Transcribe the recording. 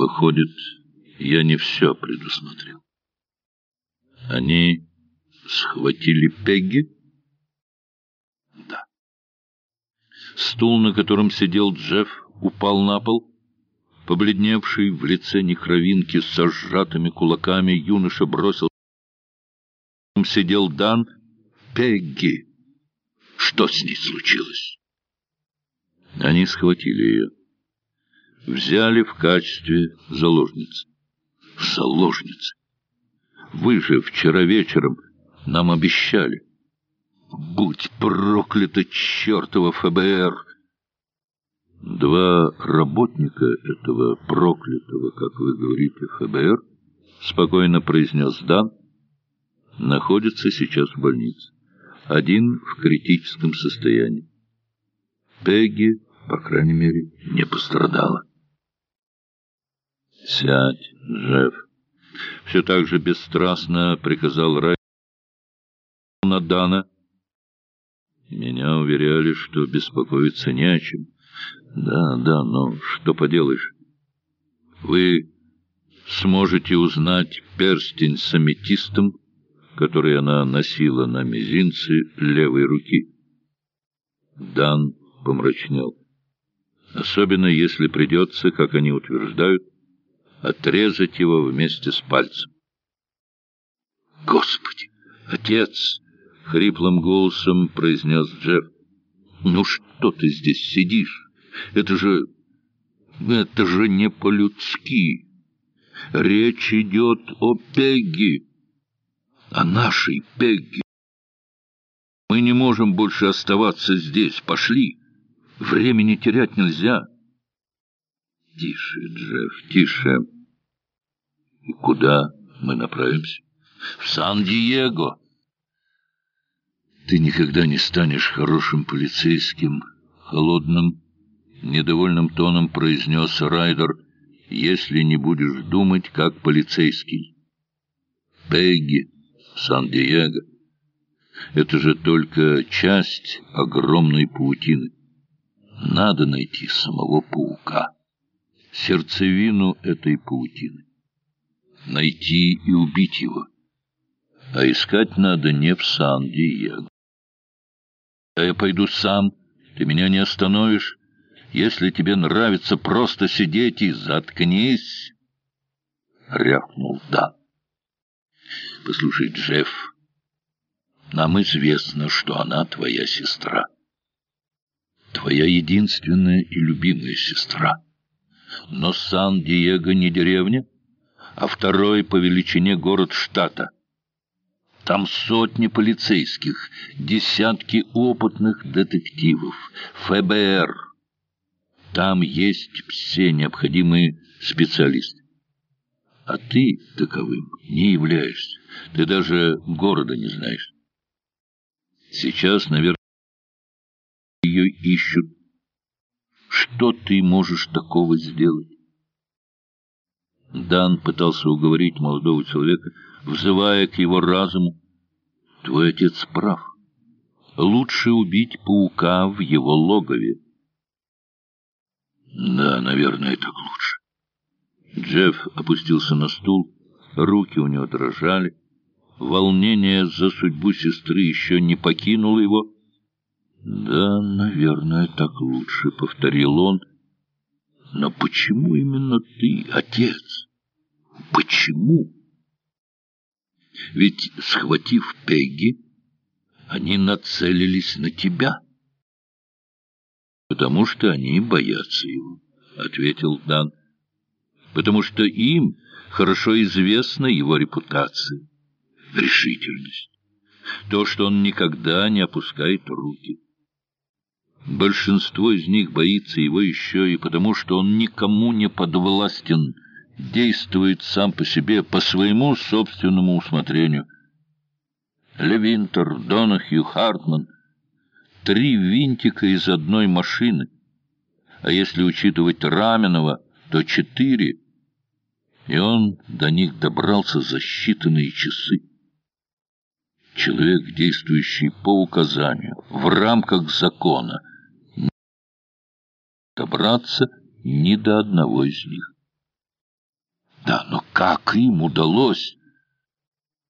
Выходит, я не все предусмотрел. Они схватили Пегги? Да. Стул, на котором сидел Джефф, упал на пол. Побледневший в лице некровинки с сжатыми кулаками юноша бросил. Сидел Дан. Пегги! Что с ней случилось? Они схватили ее. Взяли в качестве заложницы. Заложницы! Вы же вчера вечером нам обещали. Будь проклято чертово ФБР! Два работника этого проклятого, как вы говорите, ФБР, спокойно произнес Дан, находится сейчас в больнице. Один в критическом состоянии. Пегги, по крайней мере, не пострадала. «Сядь, Джефф!» Все так же бесстрастно приказал Рай на Дана. Меня уверяли, что беспокоиться не о чем. Да, да, но что поделаешь? Вы сможете узнать перстень с аметистом, который она носила на мизинце левой руки. Дан помрачнел. Особенно если придется, как они утверждают, отрезать его вместе с пальцем. «Господи! Отец!» — хриплым голосом произнес Джефф. «Ну что ты здесь сидишь? Это же... это же не по-людски. Речь идет о Пегги, о нашей Пегги. Мы не можем больше оставаться здесь. Пошли. Времени терять нельзя». «Тише, Джефф, тише. И куда мы направимся?» «В Сан-Диего». «Ты никогда не станешь хорошим полицейским, холодным, недовольным тоном произнес Райдер, если не будешь думать, как полицейский. Пегги, Сан-Диего. Это же только часть огромной паутины. Надо найти самого паука, сердцевину этой паутины. Найти и убить его. А искать надо не в Сан-Диего. А я пойду сам, ты меня не остановишь. Если тебе нравится просто сидеть и заткнись, — рявкнул Дан. Послушай, Джефф, нам известно, что она твоя сестра. Твоя единственная и любимая сестра. Но Сан-Диего не деревня, а второй по величине город штата. Там сотни полицейских, десятки опытных детективов, ФБР — там есть все необходимые специалисты. А ты таковым не являешься. Ты даже города не знаешь. Сейчас, наверное, ее ищут. Что ты можешь такого сделать? Дан пытался уговорить молодого человека, взывая к его разуму. Твой отец прав. Лучше убить паука в его логове. Да, наверное, так лучше. Джефф опустился на стул, руки у него дрожали. Волнение за судьбу сестры еще не покинуло его. «Да, наверное, так лучше», — повторил он. «Но почему именно ты, отец? Почему?» «Ведь, схватив Пегги, они нацелились на тебя». «Потому что они боятся его», — ответил Дан. «Потому что им хорошо известна его репутация, решительность, то, что он никогда не опускает руки. Большинство из них боится его еще и потому, что он никому не подвластен, действует сам по себе, по своему собственному усмотрению. Левинтер, Донахью, Хартман — три винтика из одной машины, а если учитывать Раменова, то четыре, и он до них добрался за считанные часы. Человек, действующий по указанию, в рамках закона, добраться ни до одного из них. Да, но как им удалось?